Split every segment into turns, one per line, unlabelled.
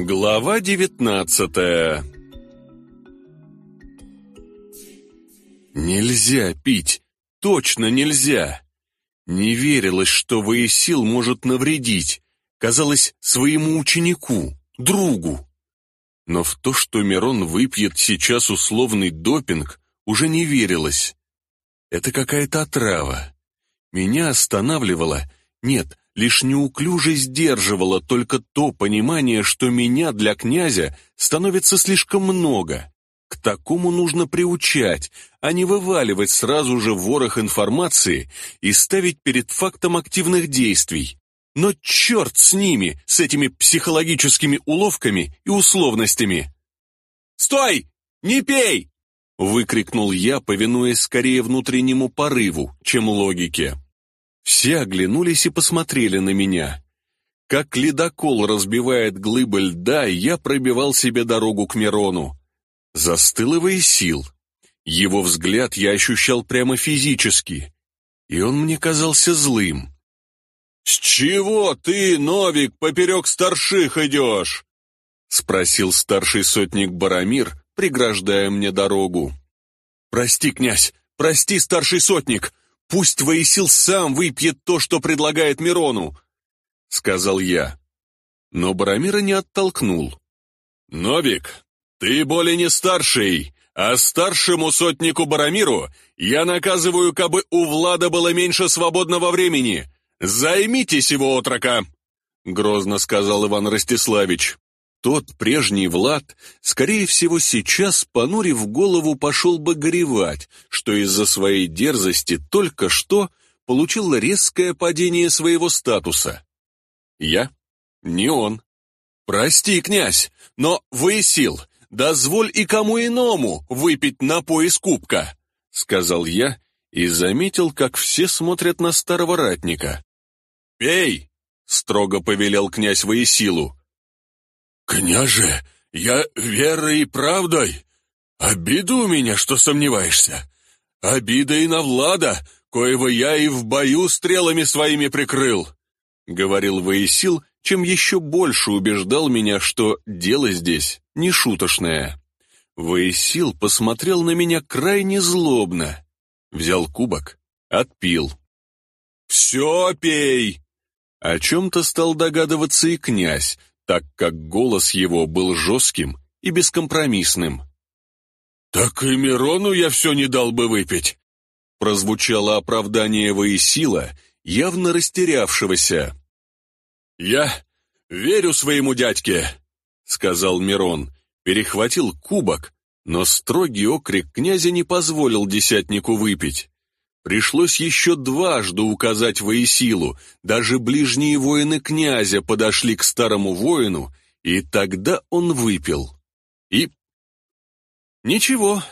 Глава девятнадцатая Нельзя пить, точно нельзя. Не верилось, что Воесил может навредить. Казалось, своему ученику, другу. Но в то, что Мирон выпьет сейчас условный допинг, уже не верилось. Это какая-то отрава. Меня останавливало, нет, лишь неуклюже сдерживало только то понимание, что меня для князя становится слишком много. К такому нужно приучать, а не вываливать сразу же ворох информации и ставить перед фактом активных действий. Но черт с ними, с этими психологическими уловками и условностями. «Стой! Не пей!» — выкрикнул я, повинуясь скорее внутреннему порыву, чем логике. Все оглянулись и посмотрели на меня. Как ледокол разбивает глыбы льда, я пробивал себе дорогу к Мирону. Застыл его и сил. Его взгляд я ощущал прямо физически, и он мне казался злым. «С чего ты, Новик, поперек старших идешь?» — спросил старший сотник Барамир, преграждая мне дорогу. «Прости, князь, прости, старший сотник, пусть Воисил сам выпьет то, что предлагает Мирону», — сказал я. Но Барамира не оттолкнул. «Новик, ты более не старший, а старшему сотнику Барамиру я наказываю, кабы у Влада было меньше свободного времени. Займитесь его отрока!» Грозно сказал Иван Ростиславич. Тот прежний Влад, скорее всего, сейчас, понурив голову, пошел бы горевать, что из-за своей дерзости только что получил резкое падение своего статуса. Я? Не он. «Прости, князь, но выясил, дозволь и кому иному выпить напой из кубка», — сказал я и заметил, как все смотрят на старого ратника. «Пей!» — строго повелел князь Воесилу. «Княже, я верой и правдой. Обида у меня, что сомневаешься. Обида и на Влада, коего я и в бою стрелами своими прикрыл», — говорил Воесил, чем еще больше убеждал меня, что дело здесь не шуточное. Воесил посмотрел на меня крайне злобно. Взял кубок, отпил. «Все пей!» О чем-то стал догадываться и князь, так как голос его был жестким и бескомпромиссным. «Так и Мирону я все не дал бы выпить!» Прозвучало оправдание Воисила, явно растерявшегося. «Я верю своему дядьке», — сказал Мирон, перехватил кубок, но строгий окрик князя не позволил десятнику выпить. Пришлось еще дважды указать Воесилу, даже ближние воины князя подошли к старому воину, и тогда он выпил. И... Ничего,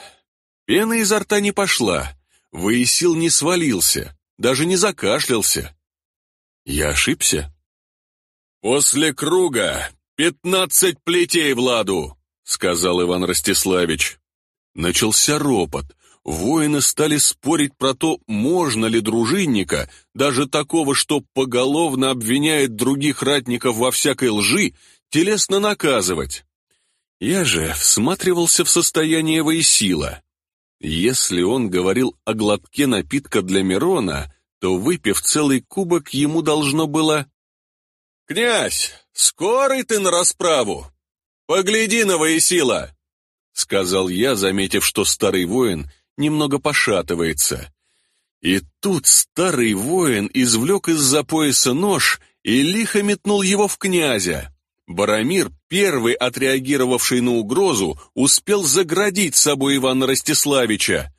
пена изо рта не пошла, Воесил не свалился, даже не закашлялся. Я ошибся? «После круга пятнадцать плетей Владу!» — сказал Иван Ростиславич. Начался ропот. Воины стали спорить про то, можно ли дружинника, даже такого, что поголовно обвиняет других ратников во всякой лжи, телесно наказывать. Я же всматривался в состояние Воисила. Если он говорил о глотке напитка для Мирона, то, выпив целый кубок, ему должно было «Князь, скорый ты на расправу! Погляди на Воесила!» Сказал я, заметив, что старый воин немного пошатывается. И тут старый воин извлек из-за пояса нож и лихо метнул его в князя. Барамир, первый отреагировавший на угрозу, успел заградить собой Ивана Ростиславича.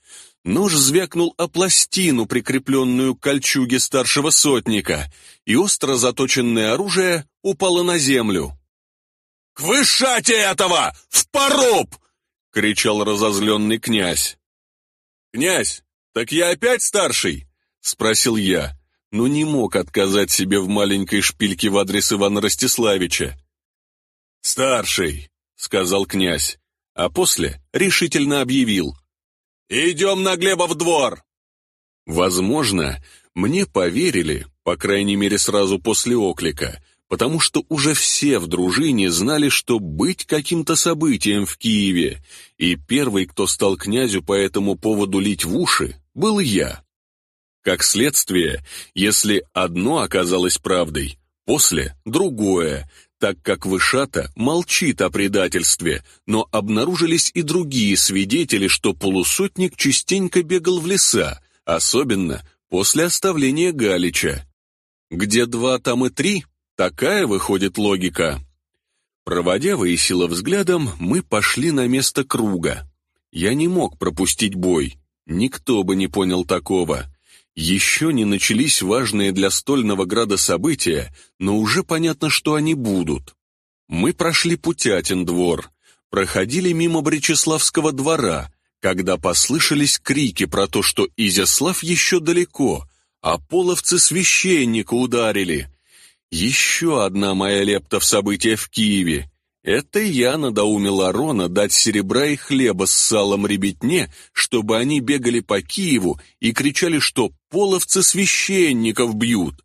Нож звякнул о пластину, прикрепленную к кольчуге старшего сотника, и остро заточенное оружие упало на землю. «К вышате этого! В поруб!» — кричал разозленный князь. «Князь, так я опять старший?» — спросил я, но не мог отказать себе в маленькой шпильке в адрес Ивана Ростиславича. «Старший», — сказал князь, а после решительно объявил — «Идем на Глебов двор!» Возможно, мне поверили, по крайней мере сразу после оклика, потому что уже все в дружине знали, что быть каким-то событием в Киеве, и первый, кто стал князю по этому поводу лить в уши, был я. Как следствие, если одно оказалось правдой, после – другое, так как Вышата молчит о предательстве, но обнаружились и другие свидетели, что полусотник частенько бегал в леса, особенно после оставления Галича. Где два, там и три, такая выходит логика. Проводя Воисила взглядом, мы пошли на место круга. Я не мог пропустить бой, никто бы не понял такого. Еще не начались важные для Стольного Града события, но уже понятно, что они будут. Мы прошли Путятин двор, проходили мимо Бречеславского двора, когда послышались крики про то, что Изяслав еще далеко, а половцы священника ударили. Еще одна моя лепта в события в Киеве. Это я надоумил Арона дать серебра и хлеба с салом ребятне, чтобы они бегали по Киеву и кричали, что половцы священников бьют.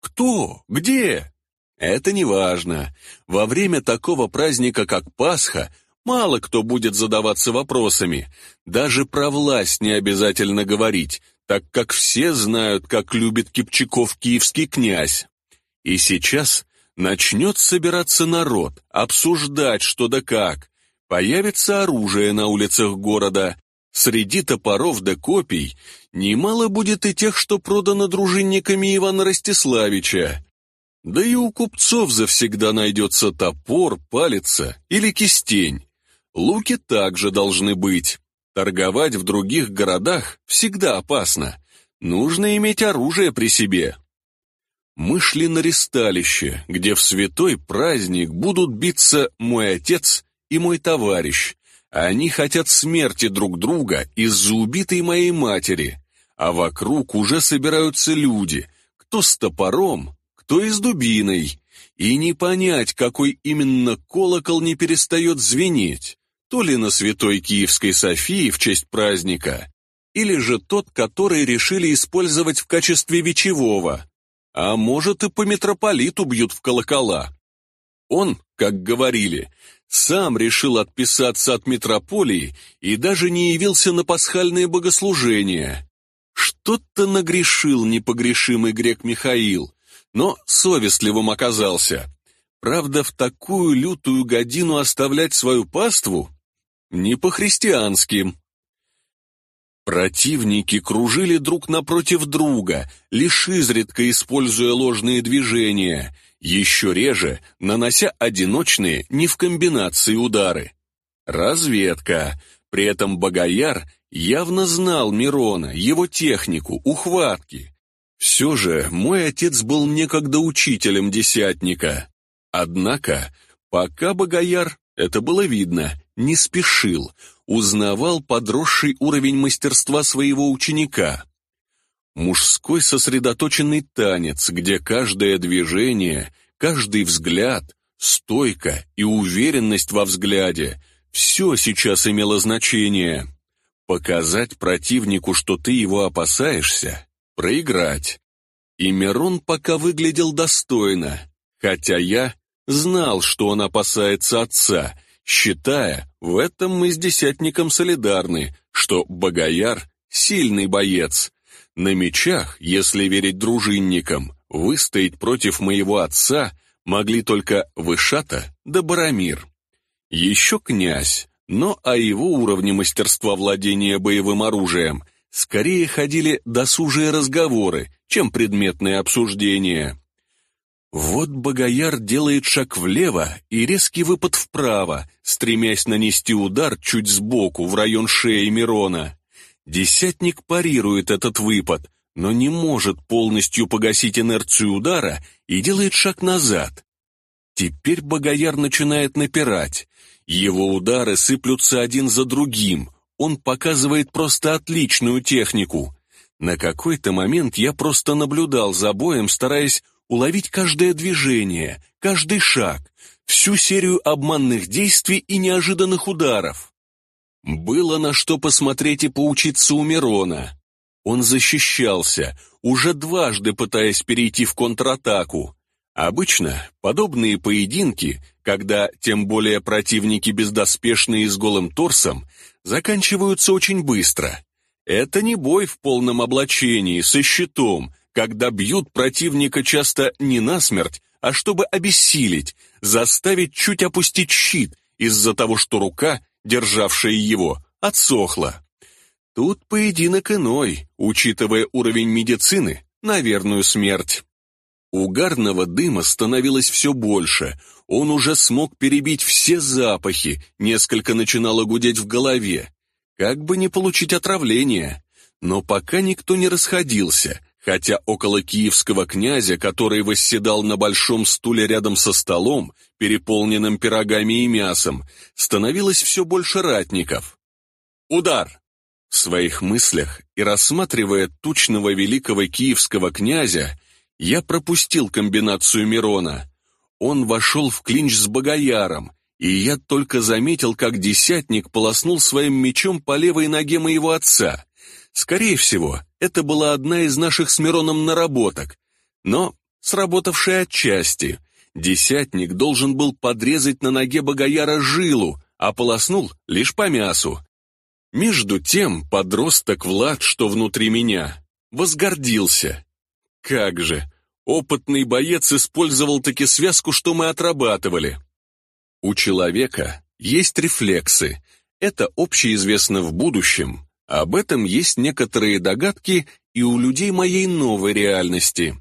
Кто? Где? Это не важно. Во время такого праздника, как Пасха, мало кто будет задаваться вопросами. Даже про власть не обязательно говорить, так как все знают, как любит Кипчаков киевский князь. И сейчас Начнет собираться народ, обсуждать что да как. Появится оружие на улицах города. Среди топоров да копий немало будет и тех, что продано дружинниками Ивана Ростиславича. Да и у купцов завсегда найдется топор, палица или кистень. Луки также должны быть. Торговать в других городах всегда опасно. Нужно иметь оружие при себе. Мы шли на ресталище, где в святой праздник будут биться мой отец и мой товарищ. Они хотят смерти друг друга из-за убитой моей матери, а вокруг уже собираются люди, кто с топором, кто и с дубиной, и не понять, какой именно колокол не перестает звенеть, то ли на святой Киевской Софии в честь праздника, или же тот, который решили использовать в качестве вечевого, а может и по митрополиту бьют в колокола. Он, как говорили, сам решил отписаться от митрополии и даже не явился на пасхальное богослужение. Что-то нагрешил непогрешимый грек Михаил, но совестливым оказался. Правда, в такую лютую годину оставлять свою паству не по-христиански. Противники кружили друг напротив друга, лишь изредка используя ложные движения, еще реже нанося одиночные, не в комбинации удары. Разведка. При этом Богояр явно знал Мирона, его технику, ухватки. Все же мой отец был некогда учителем десятника. Однако, пока Богояр, это было видно, не спешил, узнавал подросший уровень мастерства своего ученика. Мужской сосредоточенный танец, где каждое движение, каждый взгляд, стойка и уверенность во взгляде – все сейчас имело значение. Показать противнику, что ты его опасаешься, проиграть. И Мирон пока выглядел достойно, хотя я знал, что он опасается отца – считая, в этом мы с десятником солидарны, что Богояр — сильный боец. На мечах, если верить дружинникам, выстоять против моего отца могли только Вышата да Барамир. Еще князь, но о его уровне мастерства владения боевым оружием скорее ходили досужие разговоры, чем предметные обсуждения. Вот Богояр делает шаг влево и резкий выпад вправо, стремясь нанести удар чуть сбоку в район шеи Мирона. Десятник парирует этот выпад, но не может полностью погасить инерцию удара и делает шаг назад. Теперь Богояр начинает напирать. Его удары сыплются один за другим. Он показывает просто отличную технику. На какой-то момент я просто наблюдал за боем, стараясь уловить каждое движение, каждый шаг, всю серию обманных действий и неожиданных ударов. Было на что посмотреть и поучиться у Мирона. Он защищался, уже дважды пытаясь перейти в контратаку, Обычно подобные поединки, когда тем более противники бездоспешные и с голым торсом, заканчиваются очень быстро. Это не бой в полном облачении, со щитом, когда бьют противника часто не насмерть, а чтобы обессилить, заставить чуть опустить щит из-за того, что рука, державшая его, отсохла. Тут поединок иной, учитывая уровень медицины, на верную смерть. Угарного дыма становилось все больше, он уже смог перебить все запахи, несколько начинало гудеть в голове. Как бы не получить отравление. Но пока никто не расходился, хотя около киевского князя, который восседал на большом стуле рядом со столом, переполненным пирогами и мясом, становилось все больше ратников. Удар! В своих мыслях и рассматривая тучного великого киевского князя, я пропустил комбинацию Мирона. Он вошел в клинч с Богояром, и я только заметил, как десятник полоснул своим мечом по левой ноге моего отца. Скорее всего, это была одна из наших с Мироном наработок, но сработавшая отчасти. Десятник должен был подрезать на ноге Богояра жилу, а полоснул лишь по мясу. Между тем подросток Влад, что внутри меня, возгордился. Как же, опытный боец использовал таки связку, что мы отрабатывали. У человека есть рефлексы. Это общеизвестно в будущем. Об этом есть некоторые догадки и у людей моей новой реальности.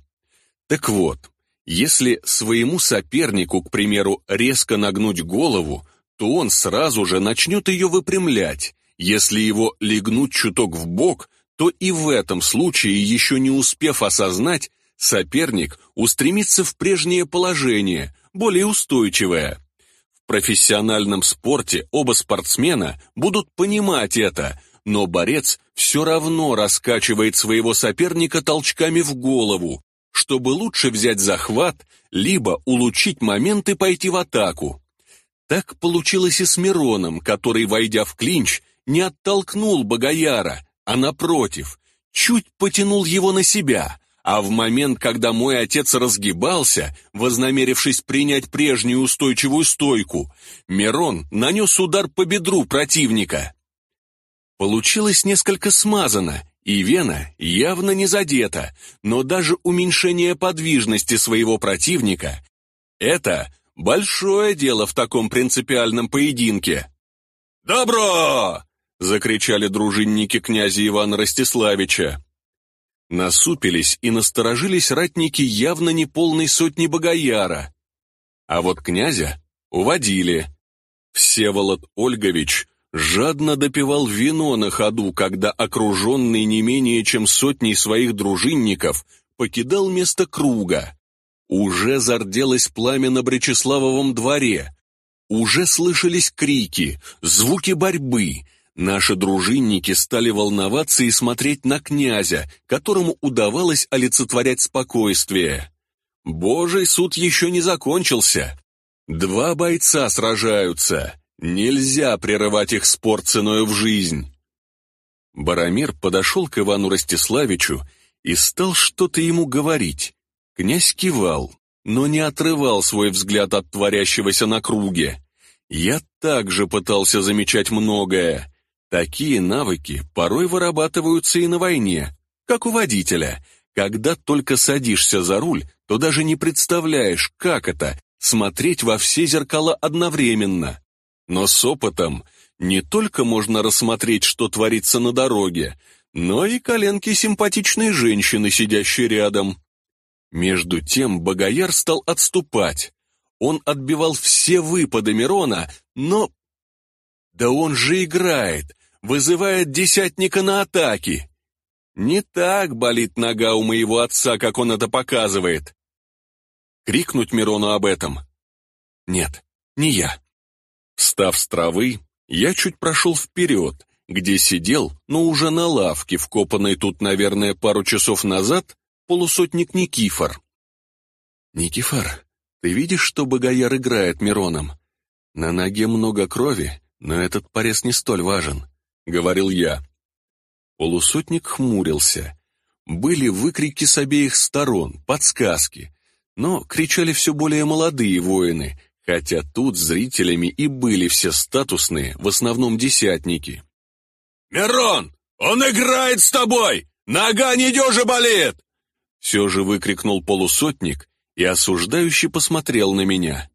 Так вот, если своему сопернику, к примеру, резко нагнуть голову, то он сразу же начнет ее выпрямлять. Если его легнуть чуток в бок, то и в этом случае, еще не успев осознать, соперник устремится в прежнее положение, более устойчивое профессиональном спорте оба спортсмена будут понимать это, но борец все равно раскачивает своего соперника толчками в голову, чтобы лучше взять захват, либо улучшить момент и пойти в атаку. Так получилось и с Мироном, который, войдя в клинч, не оттолкнул Богояра, а напротив, чуть потянул его на себя, а в момент, когда мой отец разгибался, вознамерившись принять прежнюю устойчивую стойку, Мирон нанес удар по бедру противника. Получилось несколько смазано, и вена явно не задета, но даже уменьшение подвижности своего противника — это большое дело в таком принципиальном поединке. «Добро!» — закричали дружинники князя Ивана Ростиславича. Насупились и насторожились ратники явно не полной сотни богояра. А вот князя уводили. Всеволод Ольгович жадно допивал вино на ходу, когда окруженный не менее чем сотней своих дружинников покидал место круга. Уже зарделось пламя на Бречеславовом дворе. Уже слышались крики, звуки борьбы — Наши дружинники стали волноваться и смотреть на князя, которому удавалось олицетворять спокойствие. Божий суд еще не закончился. Два бойца сражаются. Нельзя прерывать их спор ценой в жизнь. Барамир подошел к Ивану Ростиславичу и стал что-то ему говорить. Князь кивал, но не отрывал свой взгляд от творящегося на круге. Я также пытался замечать многое. Такие навыки порой вырабатываются и на войне, как у водителя. Когда только садишься за руль, то даже не представляешь, как это — смотреть во все зеркала одновременно. Но с опытом не только можно рассмотреть, что творится на дороге, но и коленки симпатичной женщины, сидящей рядом. Между тем Богояр стал отступать. Он отбивал все выпады Мирона, но... Да он же играет, вызывает десятника на атаки. Не так болит нога у моего отца, как он это показывает. Крикнуть Мирону об этом? Нет, не я. Встав с травы, я чуть прошел вперед, где сидел, но уже на лавке, вкопанной тут, наверное, пару часов назад, полусотник Никифор. «Никифор, ты видишь, что Богояр играет Мироном? На ноге много крови, но этот порез не столь важен говорил я. Полусотник хмурился. Были выкрики с обеих сторон, подсказки. Но кричали все более молодые воины, хотя тут зрителями и были все статусные, в основном десятники. «Мирон, он играет с тобой! Нога недежа болит!» Все же выкрикнул полусотник и осуждающий посмотрел на меня.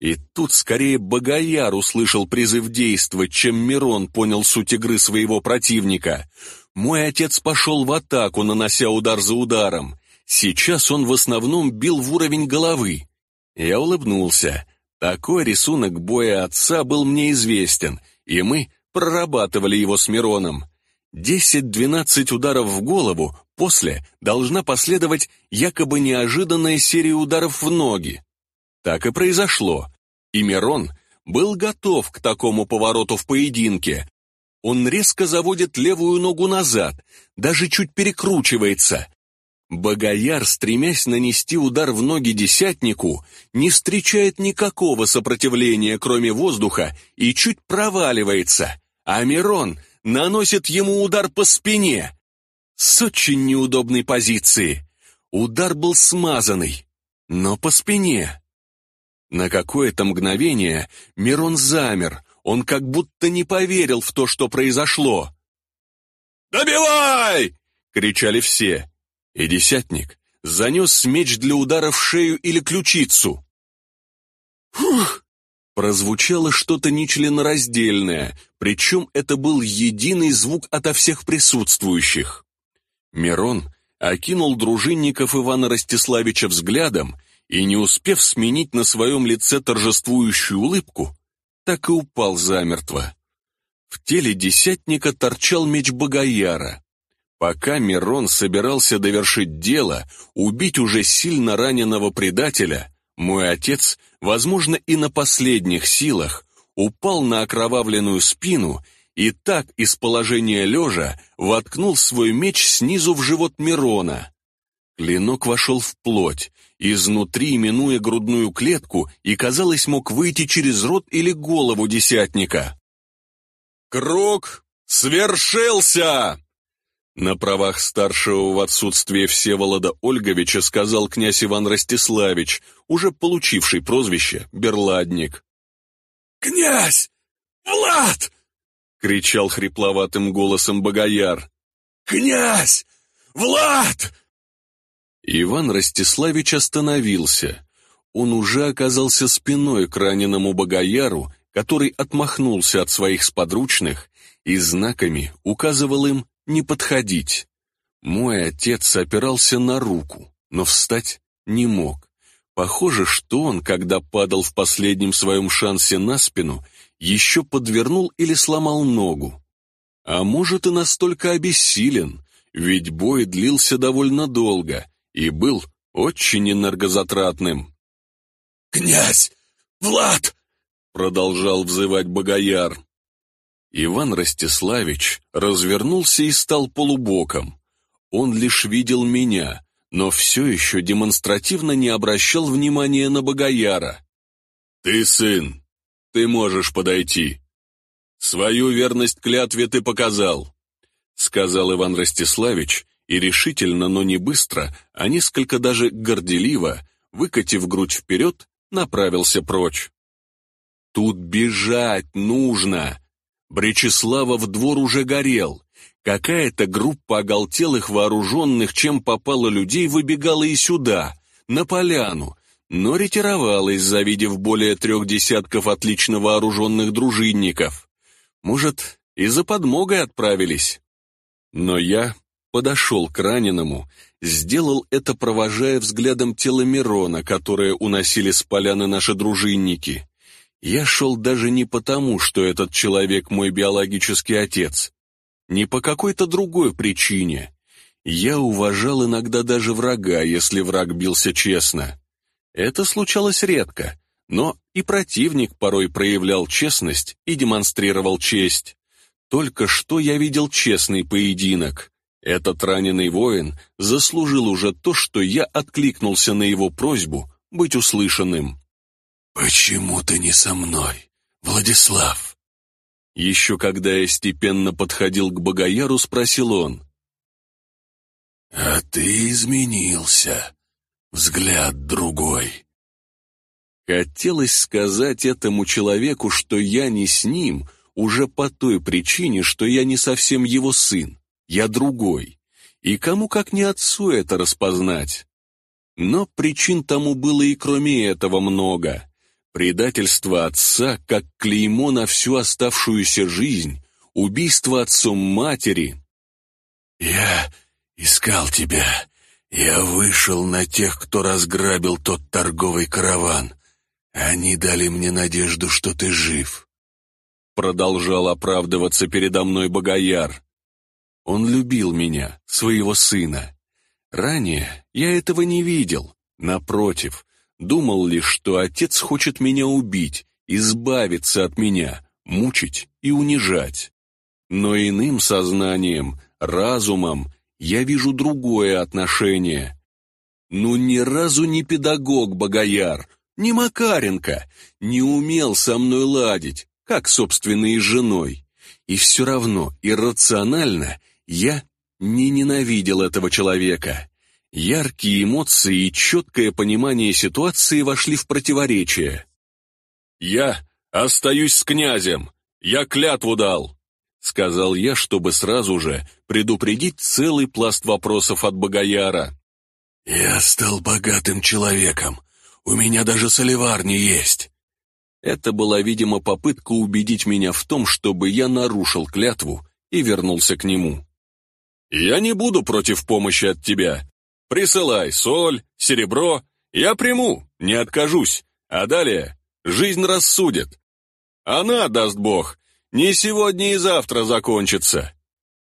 И тут скорее Богояр услышал призыв действовать, чем Мирон понял суть игры своего противника. Мой отец пошел в атаку, нанося удар за ударом. Сейчас он в основном бил в уровень головы. Я улыбнулся. Такой рисунок боя отца был мне известен, и мы прорабатывали его с Мироном. Десять-двенадцать ударов в голову, после должна последовать якобы неожиданная серия ударов в ноги. Так и произошло, и Мирон был готов к такому повороту в поединке. Он резко заводит левую ногу назад, даже чуть перекручивается. Богояр, стремясь нанести удар в ноги десятнику, не встречает никакого сопротивления, кроме воздуха, и чуть проваливается, а Мирон наносит ему удар по спине. С очень неудобной позиции. Удар был смазанный, но по спине. На какое-то мгновение Мирон замер, он как будто не поверил в то, что произошло. «Добивай!» — кричали все. И десятник занес меч для удара в шею или ключицу. «Фух!» Прозвучало что-то нечленораздельное, причем это был единый звук ото всех присутствующих. Мирон окинул дружинников Ивана Ростиславича взглядом и, не успев сменить на своем лице торжествующую улыбку, так и упал замертво. В теле десятника торчал меч Богояра. Пока Мирон собирался довершить дело, убить уже сильно раненого предателя, мой отец, возможно, и на последних силах, упал на окровавленную спину и так из положения лежа воткнул свой меч снизу в живот Мирона. Клинок вошел в плоть, изнутри минуя грудную клетку и, казалось, мог выйти через рот или голову десятника. «Круг свершился!» На правах старшего в отсутствие Всеволода Ольговича сказал князь Иван Ростиславич, уже получивший прозвище Берладник. «Князь! Влад!» — кричал хрипловатым голосом Богояр. «Князь! Влад!» Иван Ростиславич остановился. Он уже оказался спиной к раненому Богояру, который отмахнулся от своих сподручных и знаками указывал им не подходить. Мой отец опирался на руку, но встать не мог. Похоже, что он, когда падал в последнем своем шансе на спину, еще подвернул или сломал ногу. А может и настолько обессилен, ведь бой длился довольно долго, и был очень энергозатратным. «Князь! Влад!» — продолжал взывать Богояр. Иван Ростиславич развернулся и стал полубоком. Он лишь видел меня, но все еще демонстративно не обращал внимания на Богояра. «Ты сын, ты можешь подойти. Свою верность клятве ты показал», — сказал Иван Ростиславич и решительно, но не быстро, а несколько даже горделиво, выкатив грудь вперед, направился прочь. «Тут бежать нужно!» Бречеслава двор уже горел. Какая-то группа оголтелых вооруженных, чем попало людей, выбегала и сюда, на поляну, но ретировалась, завидев более трех десятков отлично вооруженных дружинников. Может, и за подмогой отправились. Но я подошел к раненому, сделал это, провожая взглядом тело Мирона, которое уносили с поляны наши дружинники. Я шел даже не потому, что этот человек мой биологический отец, не по какой-то другой причине. Я уважал иногда даже врага, если враг бился честно. Это случалось редко, но и противник порой проявлял честность и демонстрировал честь. Только что я видел честный поединок. Этот раненый воин заслужил уже то, что я откликнулся на его просьбу быть услышанным. «Почему ты не со мной, Владислав?» Еще когда я степенно подходил к Богояру, спросил он. «А ты изменился. взгляд другой. Хотелось сказать этому человеку, что я не с ним, уже по той причине, что я не совсем его сын, я другой. И кому как не отцу это распознать? Но причин тому было и кроме этого много. Предательство отца, как клеймо на всю оставшуюся жизнь, убийство отцом матери. «Я искал тебя. Я вышел на тех, кто разграбил тот торговый караван. Они дали мне надежду, что ты жив». Продолжал оправдываться передо мной Богояр. Он любил меня, своего сына. Ранее я этого не видел. Напротив, думал лишь, что отец хочет меня убить, избавиться от меня, мучить и унижать. Но иным сознанием, разумом я вижу другое отношение. Ну ни разу не педагог Богояр, не Макаренко, не умел со мной ладить, как, собственно, и женой. И все равно иррационально я не ненавидел этого человека. Яркие эмоции и четкое понимание ситуации вошли в противоречие. «Я остаюсь с князем. Я клятву дал», — сказал я, чтобы сразу же предупредить целый пласт вопросов от Богояра. «Я стал богатым человеком. У меня даже соливар не есть». Это была, видимо, попытка убедить меня в том, чтобы я нарушил клятву и вернулся к нему. «Я не буду против помощи от тебя. Присылай соль, серебро, я приму, не откажусь, а далее жизнь рассудит. Она, даст Бог, не сегодня и завтра закончится.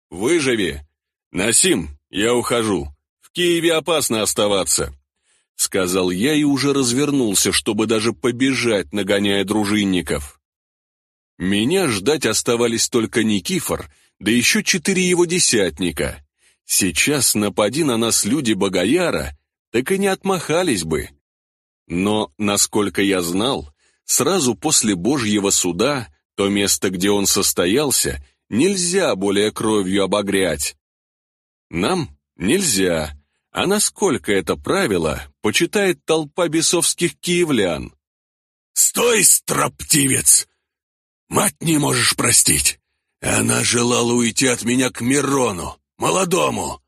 Выживи. Насим, я ухожу. В Киеве опасно оставаться». Сказал я и уже развернулся, чтобы даже побежать, нагоняя дружинников. Меня ждать оставались только Никифор — да еще четыре его десятника. Сейчас напади на нас люди Богояра, так и не отмахались бы. Но, насколько я знал, сразу после Божьего суда то место, где он состоялся, нельзя более кровью обогрять. Нам нельзя, а насколько это правило почитает толпа бесовских киевлян.
«Стой, строптивец! Мать не можешь простить! Она желала уйти от меня к Мирону, молодому.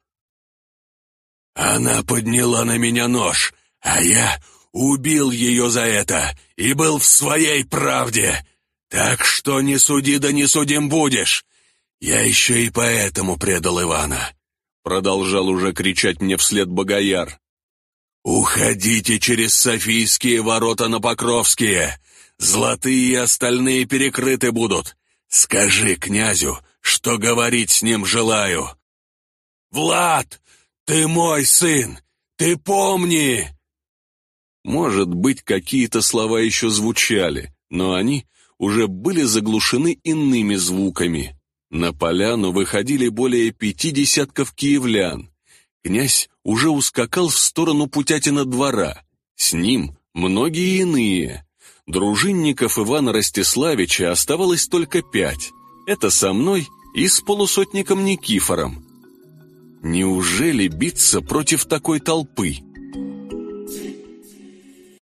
Она подняла на меня нож, а я убил ее за это и был в своей правде. Так что не суди да не судим будешь. Я еще и поэтому предал Ивана. Продолжал уже кричать мне вслед Богояр. «Уходите через Софийские ворота на Покровские. Золотые и остальные перекрыты будут. Скажи князю, что говорить с ним желаю. Влад, ты мой сын, ты помни!»
Может быть, какие-то слова еще звучали, но они уже были заглушены иными звуками. На поляну выходили более пяти десятков киевлян. Князь уже ускакал в сторону Путятина двора. С ним многие иные. Дружинников Ивана Ростиславича оставалось только пять. Это со мной и с полусотником Никифором. Неужели биться против такой толпы?